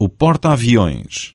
o porta-aviões.